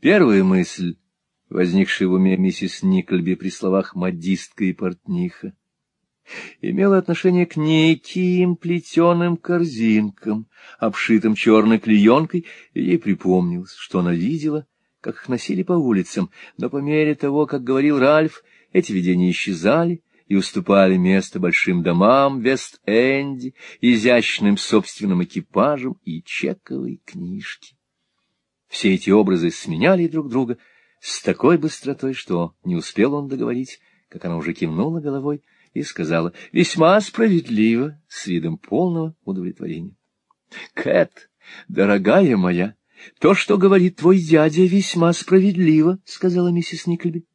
Первая мысль, возникшая в уме миссис Никольби при словах «модистка» и «портниха», имела отношение к неким плетеным корзинкам, обшитым черной клеенкой, и ей припомнилось, что она видела, как их носили по улицам, но по мере того, как говорил Ральф, эти видения исчезали и уступали место большим домам Вест-Энди, изящным собственным экипажам и чековой книжке. Все эти образы сменяли друг друга с такой быстротой, что не успел он договорить, как она уже кивнула головой и сказала «Весьма справедливо», с видом полного удовлетворения. «Кэт, дорогая моя, то, что говорит твой дядя, весьма справедливо», — сказала миссис Никльби.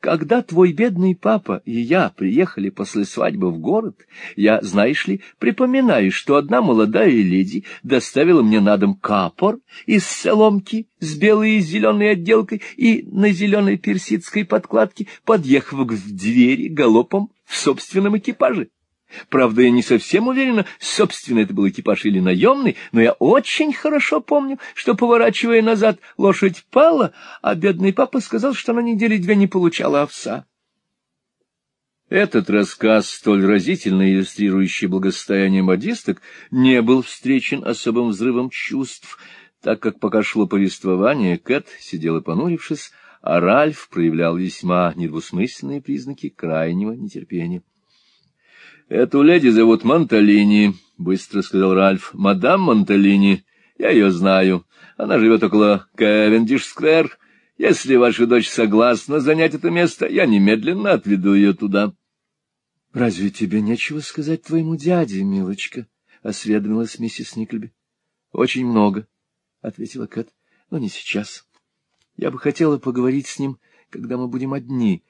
Когда твой бедный папа и я приехали после свадьбы в город, я, знаешь ли, припоминаю, что одна молодая леди доставила мне на дом капор из соломки с белой и зеленой отделкой и на зеленой персидской подкладке, подъехав к двери галопом в собственном экипаже. Правда, я не совсем уверена, собственно, это был экипаж или наемный, но я очень хорошо помню, что, поворачивая назад, лошадь пала, а бедный папа сказал, что на неделе две не получала овса. Этот рассказ, столь разительно иллюстрирующий благосостояние модисток, не был встречен особым взрывом чувств, так как пока шло повествование, Кэт сидела понурившись, а Ральф проявлял весьма недвусмысленные признаки крайнего нетерпения. Эту леди зовут Монталини, — быстро сказал Ральф. — Мадам Монталини. Я ее знаю. Она живет около Кевендиш-сквер. Если ваша дочь согласна занять это место, я немедленно отведу ее туда. — Разве тебе нечего сказать твоему дяде, милочка? — осведомилась миссис Никльби. — Очень много, — ответила Кэт, — но не сейчас. Я бы хотела поговорить с ним, когда мы будем одни.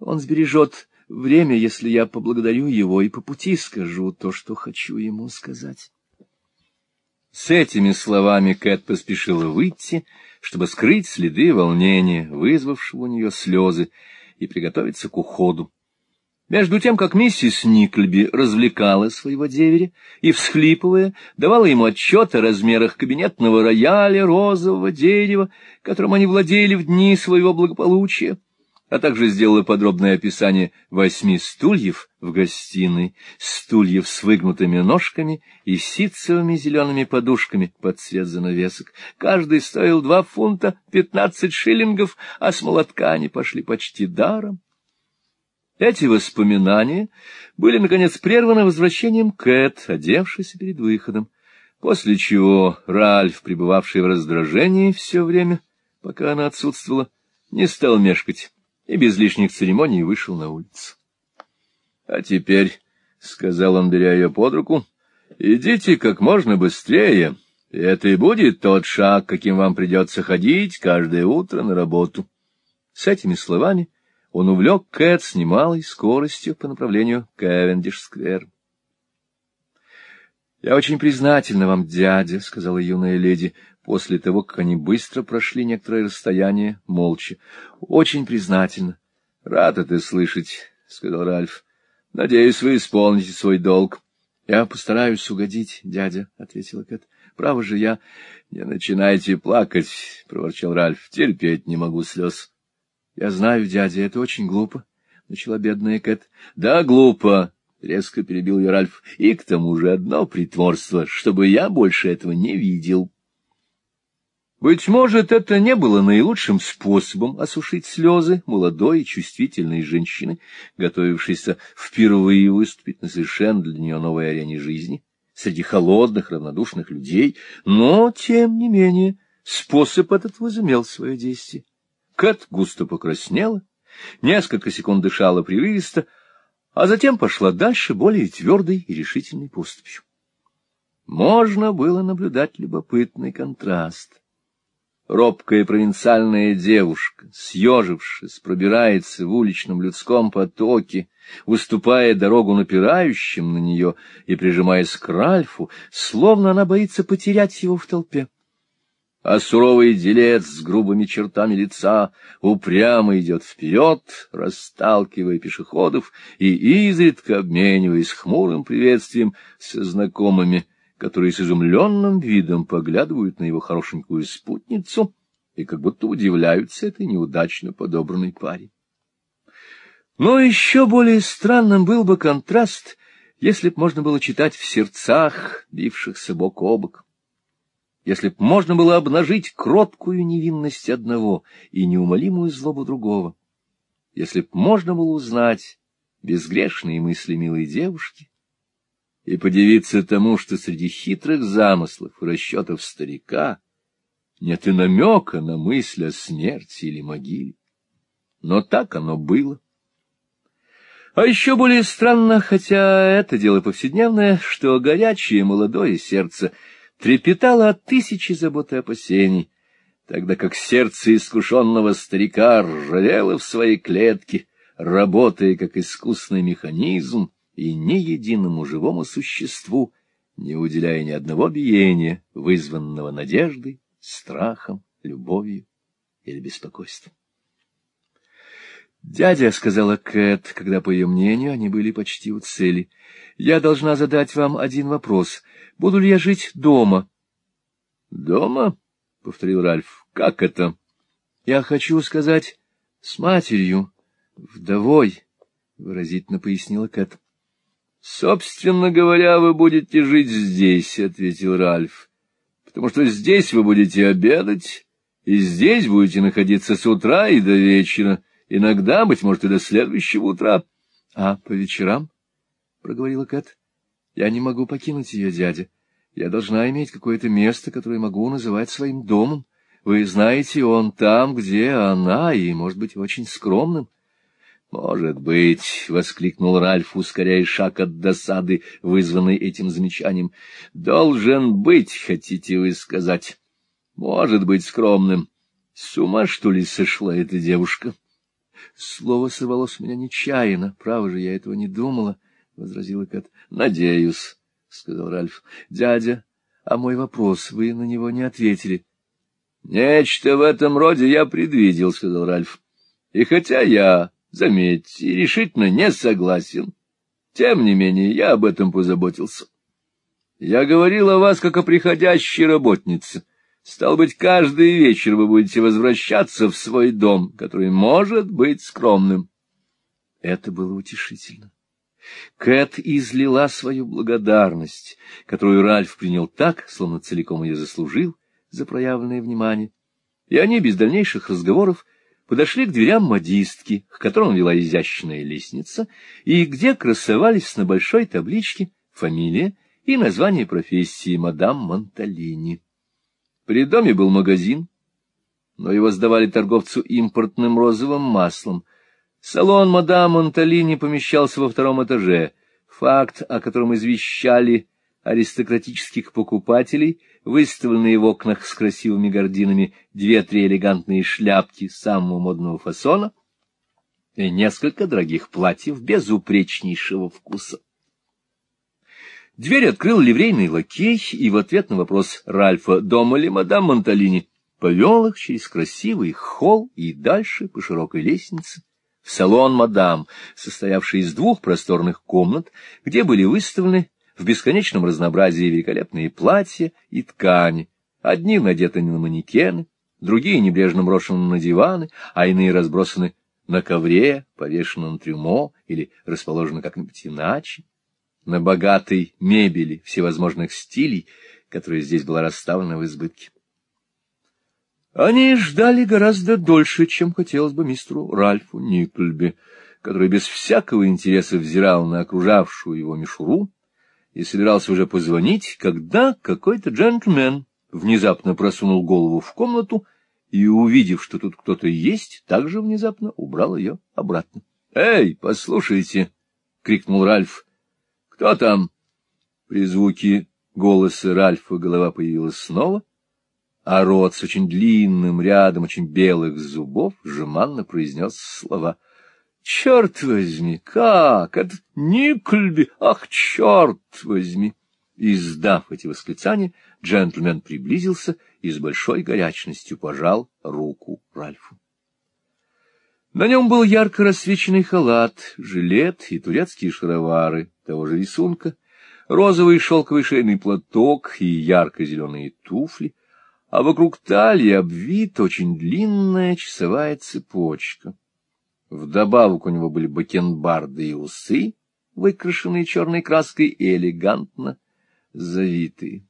Он сбережет время, если я поблагодарю его и по пути скажу то, что хочу ему сказать. С этими словами Кэт поспешила выйти, чтобы скрыть следы волнения, вызвавшего у нее слезы, и приготовиться к уходу. Между тем, как миссис Никльби развлекала своего деверя и, всхлипывая, давала ему отчет о размерах кабинетного рояля розового дерева, которым они владели в дни своего благополучия, а также сделала подробное описание восьми стульев в гостиной, стульев с выгнутыми ножками и ситцевыми зелеными подушками под цвет занавесок. Каждый стоил два фунта пятнадцать шиллингов, а с молотка они пошли почти даром. Эти воспоминания были, наконец, прерваны возвращением Кэт, одевшейся перед выходом, после чего Ральф, пребывавший в раздражении все время, пока она отсутствовала, не стал мешкать и без лишних церемоний вышел на улицу. — А теперь, — сказал он, беря ее под руку, — идите как можно быстрее, это и будет тот шаг, каким вам придется ходить каждое утро на работу. С этими словами он увлек Кэт с немалой скоростью по направлению Кевендиш-сквер. — Я очень признательна вам, дядя, — сказала юная леди, после того, как они быстро прошли некоторое расстояние, молча. — Очень признательно. — Рад это слышать, — сказал Ральф. — Надеюсь, вы исполните свой долг. — Я постараюсь угодить, дядя, — ответила Кэт. — Право же я... — Не начинайте плакать, — проворчал Ральф. — Терпеть не могу слез. — Я знаю, дядя, это очень глупо, — начала бедная Кэт. — Да, глупо, — резко перебил ее Ральф. — И к тому же одно притворство, чтобы я больше этого не видел. — быть может, это не было наилучшим способом осушить слезы молодой и чувствительной женщины, готовившейся впервые выступить на совершенно для нее новой арене жизни, среди холодных, равнодушных людей, но, тем не менее, способ этот возымел свое действие. Кэт густо покраснела, несколько секунд дышала прерывисто, а затем пошла дальше более твердой и решительной поступью. Можно было наблюдать любопытный контраст робкая провинциальная девушка, съежившись, пробирается в уличном людском потоке, уступая дорогу напирающим на нее и прижимаясь к Ральфу, словно она боится потерять его в толпе. А суровый делец с грубыми чертами лица упрямо идет вперед, расталкивая пешеходов и изредка обмениваясь хмурым приветствием со знакомыми, которые с изумленным видом поглядывают на его хорошенькую спутницу и как будто удивляются этой неудачно подобранной паре. Но еще более странным был бы контраст, если б можно было читать в сердцах, бившихся бок о бок. Если б можно было обнажить кроткую невинность одного и неумолимую злобу другого. Если б можно было узнать безгрешные мысли милой девушки и подивиться тому, что среди хитрых замыслов и расчетов старика нет и намека на мысль о смерти или могиле. Но так оно было. А еще более странно, хотя это дело повседневное, что горячее молодое сердце трепетало от тысячи забот и опасений, тогда как сердце искушенного старика ржавело в своей клетке, работая как искусный механизм, и ни единому живому существу, не уделяя ни одного биения, вызванного надеждой, страхом, любовью или беспокойством. «Дядя», — сказала Кэт, когда, по ее мнению, они были почти у цели, — «я должна задать вам один вопрос. Буду ли я жить дома?» «Дома?» — повторил Ральф. «Как это?» «Я хочу сказать, с матерью, вдовой», — выразительно пояснила Кэт. «Собственно говоря, вы будете жить здесь», — ответил Ральф, «потому что здесь вы будете обедать, и здесь будете находиться с утра и до вечера». Иногда, быть может, и до следующего утра. — А по вечерам? — проговорила Кэт. — Я не могу покинуть ее, дядя. Я должна иметь какое-то место, которое могу называть своим домом. Вы знаете, он там, где она, и, может быть, очень скромным. — Может быть, — воскликнул Ральф, ускоряя шаг от досады, вызванной этим замечанием. — Должен быть, хотите вы сказать. Может быть, скромным. С ума, что ли, сошла эта девушка? — Слово сорвалось у меня нечаянно. Право же, я этого не думала, — возразила Кэт. — Надеюсь, — сказал Ральф. — Дядя, а мой вопрос, вы на него не ответили. — Нечто в этом роде я предвидел, — сказал Ральф. — И хотя я, заметьте, решительно не согласен, тем не менее я об этом позаботился. Я говорил о вас как о приходящей работнице. Стал быть, каждый вечер вы будете возвращаться в свой дом, который может быть скромным. Это было утешительно. Кэт излила свою благодарность, которую Ральф принял так, словно целиком ее заслужил за проявленное внимание, и они без дальнейших разговоров подошли к дверям модистки, к которым вела изящная лестница, и где красовались на большой табличке фамилия и название профессии мадам Монталини. При доме был магазин, но его сдавали торговцу импортным розовым маслом. Салон мадам Монталини помещался во втором этаже. Факт, о котором извещали аристократических покупателей, выставленные в окнах с красивыми гординами две-три элегантные шляпки самого модного фасона и несколько дорогих платьев безупречнейшего вкуса. Дверь открыл ливрейный лакей, и в ответ на вопрос Ральфа, дома ли мадам Монталини, повел их через красивый холл и дальше по широкой лестнице в салон мадам, состоявший из двух просторных комнат, где были выставлены в бесконечном разнообразии великолепные платья и ткани, одни надеты на манекены, другие небрежно брошены на диваны, а иные разбросаны на ковре, повешены на трюмо или расположены как-нибудь иначе на богатой мебели всевозможных стилей, которая здесь была расставлена в избытке. Они ждали гораздо дольше, чем хотелось бы мистеру Ральфу Никльби, который без всякого интереса взирал на окружавшую его мишуру и собирался уже позвонить, когда какой-то джентльмен внезапно просунул голову в комнату и, увидев, что тут кто-то есть, также внезапно убрал ее обратно. — Эй, послушайте! — крикнул Ральф. «Кто там?» При звуке голоса Ральфа голова появилась снова, а рот с очень длинным рядом очень белых зубов жеманно произнес слова. «Черт возьми! Как? Это Никльби! Ах, черт возьми!» Издав эти восклицания, джентльмен приблизился и с большой горячностью пожал руку Ральфу. На нем был ярко рассвеченный халат, жилет и турецкие шаровары того же рисунка, розовый шелковый шейный платок и ярко-зеленые туфли, а вокруг талии обвита очень длинная часовая цепочка. Вдобавок у него были бакенбарды и усы, выкрашенные черной краской и элегантно завитые.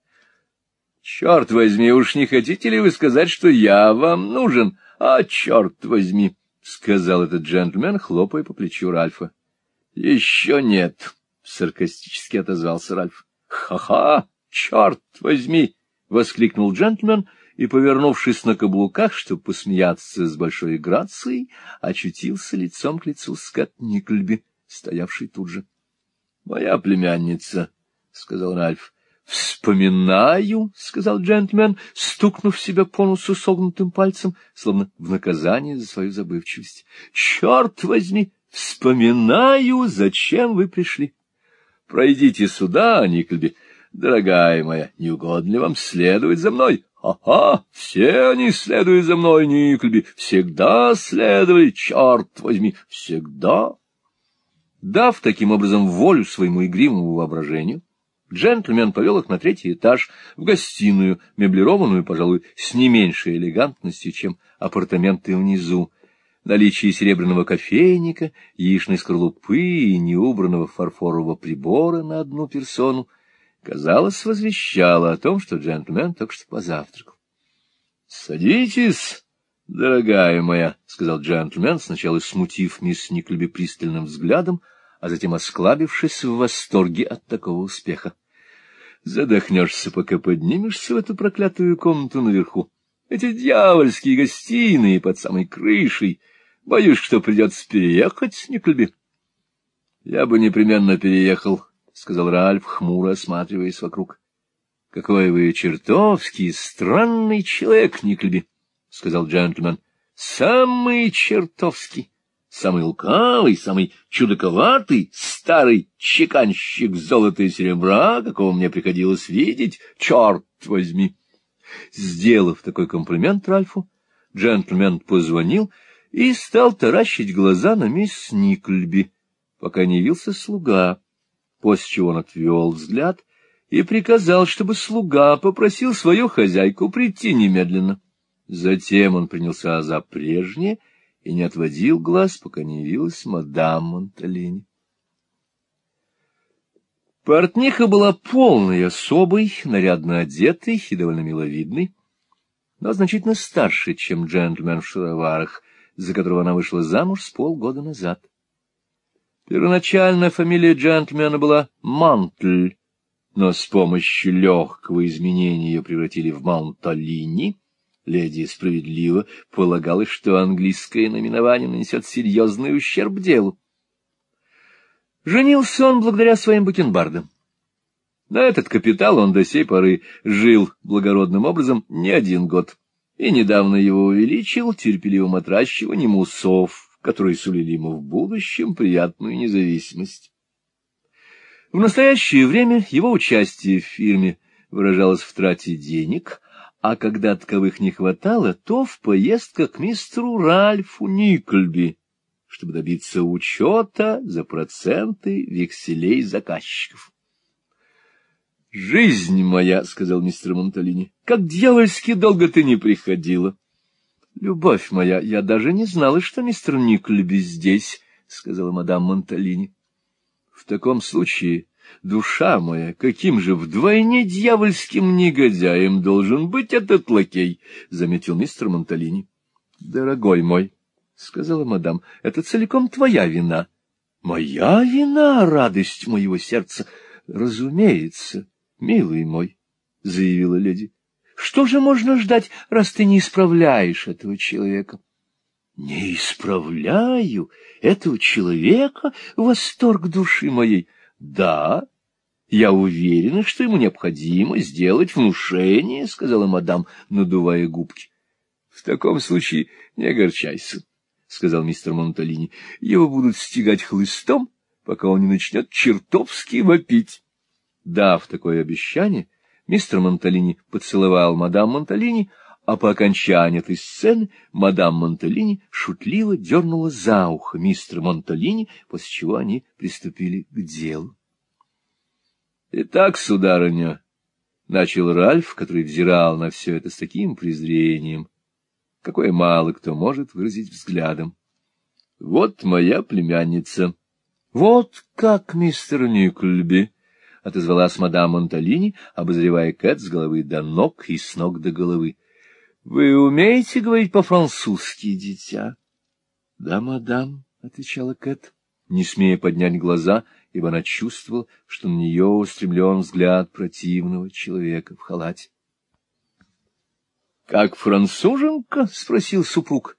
— Черт возьми, уж не хотите ли вы сказать, что я вам нужен? А, черт возьми! — сказал этот джентльмен, хлопая по плечу Ральфа. — Еще нет, — саркастически отозвался Ральф. «Ха — Ха-ха, черт возьми! — воскликнул джентльмен и, повернувшись на каблуках, чтобы посмеяться с большой грацией, очутился лицом к лицу с Кэт Никльби, стоявший тут же. — Моя племянница, — сказал Ральф. — Вспоминаю, — сказал джентльмен, стукнув себя по носу согнутым пальцем, словно в наказание за свою забывчивость. — Черт возьми, вспоминаю, зачем вы пришли. Пройдите сюда, Никльби. Дорогая моя, не угодно ли вам следовать за мной? Ага, все они следуют за мной, Никльби, всегда следовали, черт возьми, всегда. Дав таким образом волю своему игривому воображению, джентльмен повел их на третий этаж, в гостиную, меблированную, пожалуй, с не меньшей элегантностью, чем апартаменты внизу. Наличие серебряного кофейника, яичной скорлупы и неубранного фарфорового прибора на одну персону, казалось, возвещало о том, что джентльмен только что позавтракал. — Садитесь, дорогая моя, — сказал джентльмен, сначала смутив мисс Никльби пристальным взглядом, а затем осклабившись в восторге от такого успеха. Задохнешься, пока поднимешься в эту проклятую комнату наверху. Эти дьявольские гостиные под самой крышей. Боюсь, что придется переехать, Никльби. — Я бы непременно переехал, — сказал Ральф, хмуро осматриваясь вокруг. — Какой вы чертовский странный человек, Никльби, — сказал джентльмен. — Самый чертовский самый лукавый, самый чудаковатый, старый чеканщик золота и серебра, какого мне приходилось видеть, черт возьми! Сделав такой комплимент Ральфу, джентльмен позвонил и стал таращить глаза на мисс Никльби, пока не явился слуга, после чего он отвел взгляд и приказал, чтобы слуга попросил свою хозяйку прийти немедленно. Затем он принялся за прежнее — и не отводил глаз, пока не явилась мадам Монталини. Портниха была полной особой, нарядно одетой и довольно миловидной, но значительно старше, чем джентльмен в шароварах, за которого она вышла замуж с полгода назад. Первоначально фамилия джентльмена была Мантль, но с помощью легкого изменения ее превратили в Монталини, Леди справедливо полагалось, что английское наименование нанесет серьезный ущерб делу. Женился он благодаря своим бакенбардам. На этот капитал он до сей поры жил благородным образом не один год, и недавно его увеличил терпеливым отращиванием усов, которые сулили ему в будущем приятную независимость. В настоящее время его участие в фирме выражалось в трате денег — а когда таковых не хватало, то в поездках к мистеру Ральфу Никльби, чтобы добиться учета за проценты векселей заказчиков. — Жизнь моя, — сказал мистер Монталини, — как дьявольски долго ты не приходила. — Любовь моя, я даже не знала, что мистер Никльби здесь, — сказала мадам Монталини. — В таком случае Душа моя, каким же вдвойне дьявольским негодяем должен быть этот лакей, — заметил мистер Монталини. — Дорогой мой, — сказала мадам, — это целиком твоя вина. — Моя вина, радость моего сердца. — Разумеется, милый мой, — заявила леди. — Что же можно ждать, раз ты не исправляешь этого человека? — Не исправляю этого человека, восторг души моей. — да, я уверена, что ему необходимо сделать внушение, — сказала мадам, надувая губки. — В таком случае не огорчайся, — сказал мистер Монталини. — Его будут стегать хлыстом, пока он не начнет чертовски вопить. Дав такое обещание, мистер Монталини поцеловал мадам Монталини, а по окончании этой сцены мадам Монталини шутливо дернула за ухо мистера Монталини, после чего они приступили к делу. — Итак, сударыня, начал Ральф, который взирал на все это с таким презрением, какое мало кто может выразить взглядом. — Вот моя племянница. — Вот как, мистер Никльби, — отозвалась мадам Монталини, обозревая Кэт с головы до ног и с ног до головы. — Вы умеете говорить по-французски, дитя? — Да, мадам, — отвечала Кэт, не смея поднять глаза, ибо она чувствовала, что на нее устремлен взгляд противного человека в халате. — Как француженка? — спросил супруг.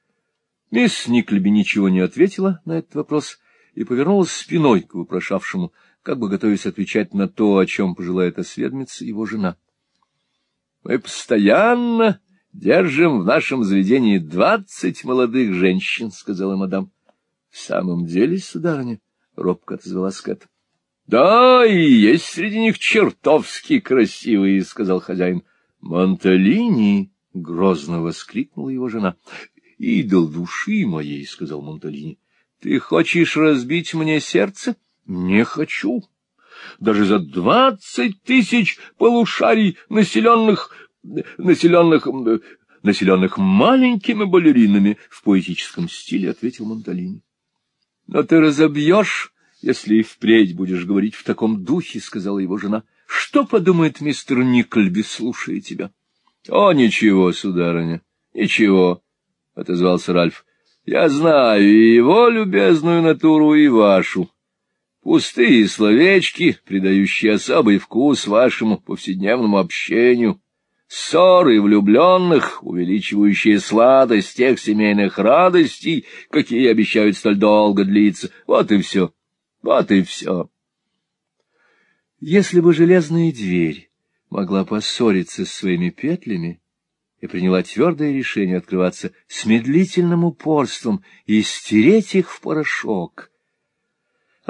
Мисс Никлеби ничего не ответила на этот вопрос и повернулась спиной к вопрошавшему, как бы готовясь отвечать на то, о чем пожелает осведомиться его жена. — Мы постоянно держим в нашем заведении двадцать молодых женщин, — сказала мадам. — В самом деле, сударыня, — робко отозвалась Кэт. — Да, и есть среди них чертовски красивые, — сказал хозяин. — Монталини! — грозно воскликнула его жена. — Идол души моей, — сказал Монталини. — Ты хочешь разбить мне сердце? — Не хочу. Даже за двадцать тысяч полушарий, населенных... населенных... населенных маленькими балеринами, — в поэтическом стиле ответил Монталини. — Но ты разобьешь, если и впредь будешь говорить в таком духе, — сказала его жена. — Что подумает мистер Никольби, слушая тебя? — О, ничего, сударыня, ничего, — отозвался Ральф. — Я знаю и его любезную натуру, и вашу. Пустые словечки, придающие особый вкус вашему повседневному общению, ссоры влюбленных, увеличивающие сладость тех семейных радостей, какие обещают столь долго длиться. Вот и все. Вот и все. Если бы железная дверь могла поссориться с своими петлями и приняла твердое решение открываться с медлительным упорством и стереть их в порошок —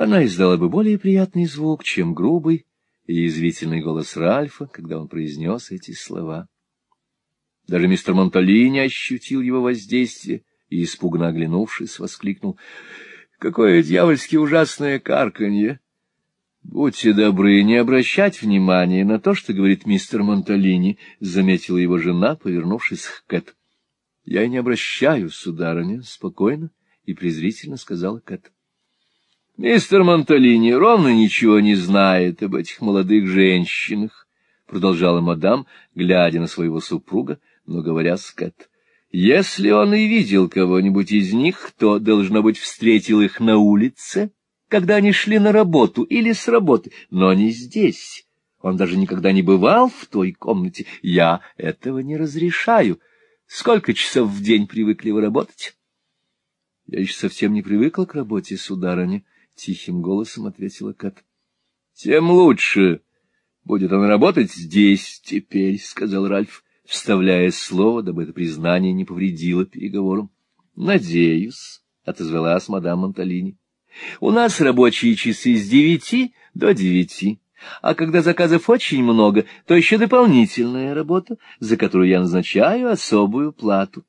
она издала бы более приятный звук, чем грубый и язвительный голос Ральфа, когда он произнес эти слова. Даже мистер Монталини ощутил его воздействие и, испуганно оглянувшись, воскликнул. — Какое дьявольски ужасное карканье! — Будьте добры, не обращать внимания на то, что говорит мистер Монталини, — заметила его жена, повернувшись к Кэт. — Я и не обращаю, сударыня, — спокойно и презрительно сказала Кэт. Мистер Монталини ровно ничего не знает об этих молодых женщинах, — продолжала мадам, глядя на своего супруга, но говоря с. Если он и видел кого-нибудь из них, то, должно быть, встретил их на улице, когда они шли на работу или с работы, но не здесь. Он даже никогда не бывал в той комнате. Я этого не разрешаю. Сколько часов в день привыкли вы работать? Я еще совсем не привыкла к работе, сударыня, — тихим голосом ответила Кат. — Тем лучше. Будет он работать здесь теперь, — сказал Ральф, вставляя слово, дабы это признание не повредило переговорам. — Надеюсь, — отозвалась мадам Монталини. — У нас рабочие часы с девяти до девяти. А когда заказов очень много, то еще дополнительная работа, за которую я назначаю особую плату.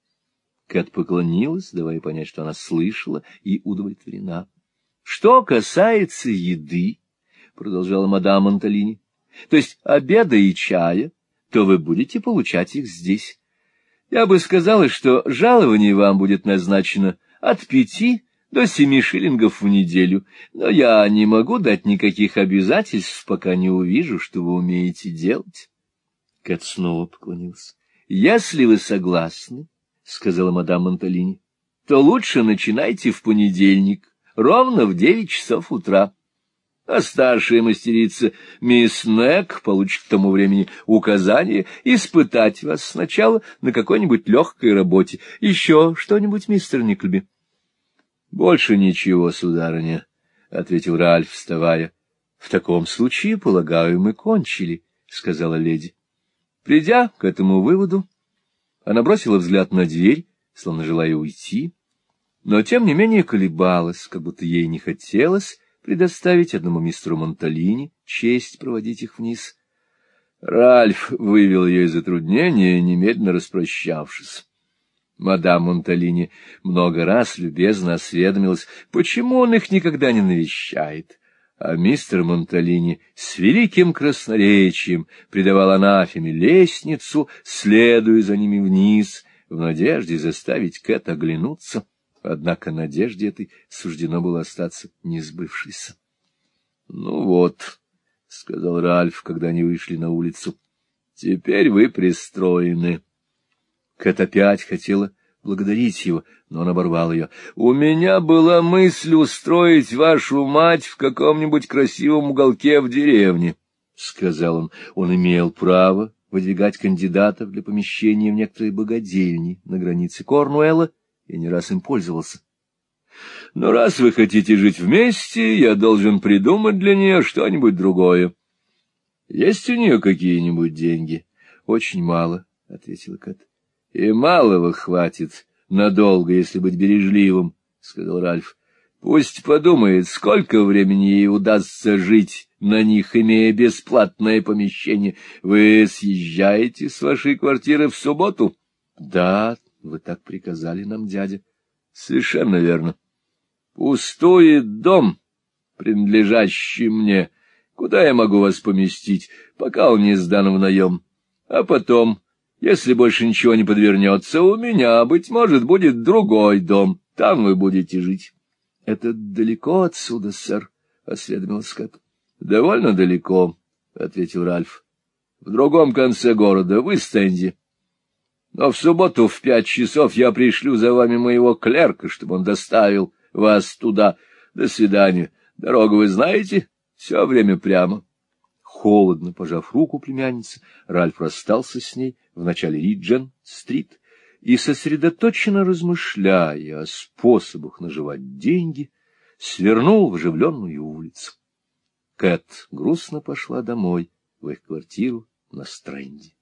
Кэт поклонилась, давая понять, что она слышала и удовлетворена. Что касается еды, — продолжала мадам Анталини, — то есть обеда и чая, то вы будете получать их здесь. Я бы сказала, что жалование вам будет назначено от пяти до семи шиллингов в неделю, но я не могу дать никаких обязательств, пока не увижу, что вы умеете делать. Кэт снова поклонился. — Если вы согласны, — сказала мадам Монталини, — то лучше начинайте в понедельник ровно в девять часов утра. А старшая мастерица мисс Нек получит к тому времени указание испытать вас сначала на какой-нибудь легкой работе. Еще что-нибудь, мистер Никльби? — Больше ничего, сударыня, — ответил Ральф, вставая. — В таком случае, полагаю, мы кончили, — сказала леди. Придя к этому выводу, она бросила взгляд на дверь, словно желая уйти, но тем не менее колебалась, как будто ей не хотелось предоставить одному мистеру Монталини честь проводить их вниз. Ральф вывел ее из затруднения, немедленно распрощавшись. Мадам Монталини много раз любезно осведомилась, почему он их никогда не навещает. а мистер Монталини с великим красноречием придавал анафеме лестницу, следуя за ними вниз, в надежде заставить Кэт оглянуться. Однако надежде этой суждено было остаться несбывшейся. — Ну вот, — сказал Ральф, когда они вышли на улицу, — теперь вы пристроены. Кэт опять хотела благодарить его, но он оборвал ее. — У меня была мысль устроить вашу мать в каком-нибудь красивом уголке в деревне, — сказал он. Он имел право выдвигать кандидатов для помещения в некоторые богадельни на границе Корнуэлла и не раз им пользовался. — Но раз вы хотите жить вместе, я должен придумать для нее что-нибудь другое. — Есть у нее какие-нибудь деньги? — Очень мало, — ответила Кэт. — И малого хватит надолго, если быть бережливым, — сказал Ральф. — Пусть подумает, сколько времени ей удастся жить на них, имея бесплатное помещение. Вы съезжаете с вашей квартиры в субботу? — Да, вы так приказали нам, дядя. — Совершенно верно. — Пустует дом, принадлежащий мне. Куда я могу вас поместить, пока он не сдан в наем? А потом если больше ничего не подвернется, у меня, быть может, будет другой дом. Там вы будете жить. — Это далеко отсюда, сэр? — осведомился Кэт. — Довольно далеко, — ответил Ральф. — В другом конце города, в Истенде. Но в субботу в пять часов я пришлю за вами моего клерка, чтобы он доставил вас туда. До свидания. Дорогу вы знаете? Все время прямо. Холодно пожав руку племянницы, Ральф расстался с ней в начале Риджен-стрит и, сосредоточенно размышляя о способах наживать деньги, свернул в оживленную улицу. Кэт грустно пошла домой в их квартиру на Стрэнде.